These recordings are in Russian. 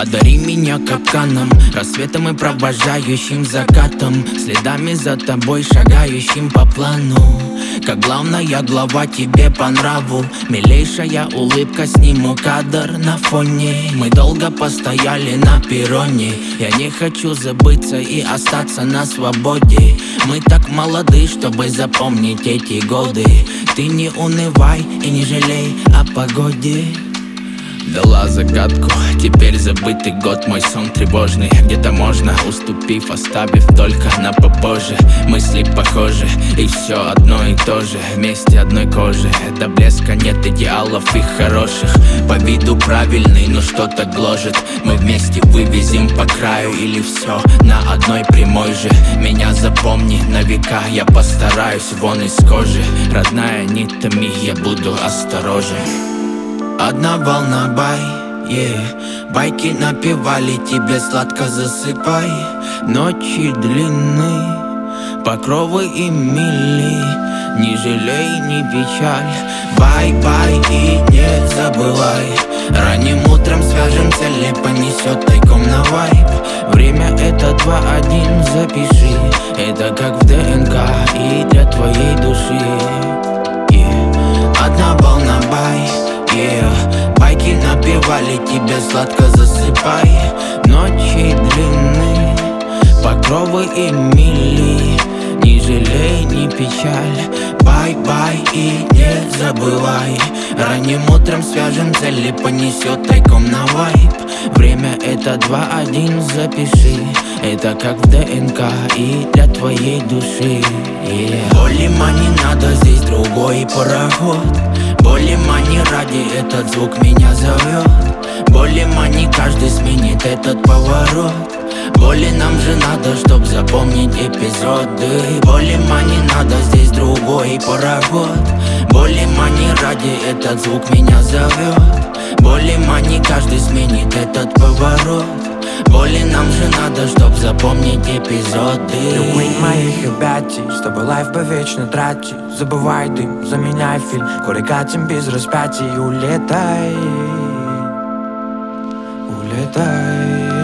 Подари меня капканом Рассветом и провожающим закатом Следами за тобой шагающим по плану. Как главная глава тебе по нраву Милейшая улыбка, сниму кадр на фоне. Мы долго постояли на перроне Я не хочу забыться и остаться на свободе. Мы так молоды, чтобы запомнить эти годы. Ты не унывай и не жалей о погоде Дала загадку, теперь забытый год Мой сон тревожный, где-то можно Уступив, оставив только на попозже. Мысли похожи, и все одно и то же Вместе одной кожи, до блеска нет идеалов и хороших. По виду правильный, но что-то гложет. Мы вместе вывезем по краю или все на одной прямой же. Меня запомни на века, я постараюсь вон из кожи. Родная, не томи, я буду осторожен Одна волна бай, yeah. Байки напевали тебе сладко засыпай. Ночи длинны, покровы и мили. Не жалей, не печаль. Бай-бай и не забывай. Ранним утром свяжем цели Понесет тайком на вайп Время это 2-1, запиши. Это как в ДНК и для твоей души. Yeah. Одна волна напевали тебе сладко засыпай. Ночи длинны, покровы и мили. Не жалей, не печаль, бай-бай и не забывай. Ранним утром свяжем цели, понесет тайком на вайп. Время это 2-1, запиши. Это как в ДНК и для твоей души. Yeah. Не надо, здесь другой пароход. Боли мани ради этот звук меня зовет. Боли мани каждый сменит этот поворот. Боли нам же надо, чтоб запомнить эпизоды. Боли мани надо, здесь другой пароход. Боли мани ради этот звук меня зовет. Боли мани каждый сменит этот поворот Боли нам же надо, чтоб запомнить эпизоды. Любые моих объятий, с тобой лайф по трати. Забывай дым, заменяй фильм, горе катим без распятий. Улетай, улетай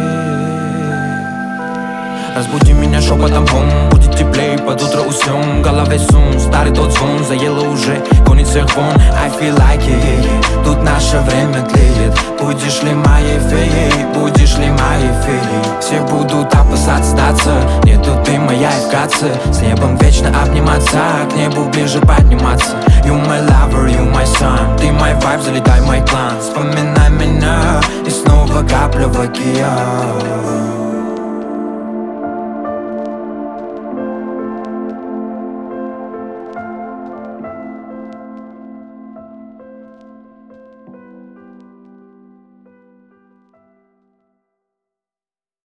Разбуди меня шепотом бум Будет теплее, под утро уснем голове сум, старый тот звон. Заело уже, гонит всех вон I feel like it. Тут наше время тлеет Будешь ли моей феей, будешь ли моей феей? Все будут опасаться сдаться. Нету ты моя и вкратце С небом вечно обниматься, к небу ближе подниматься. You my lover, you my sun Ты мой вайб, залетай мой клан. Вспоминай меня и снова капля в океан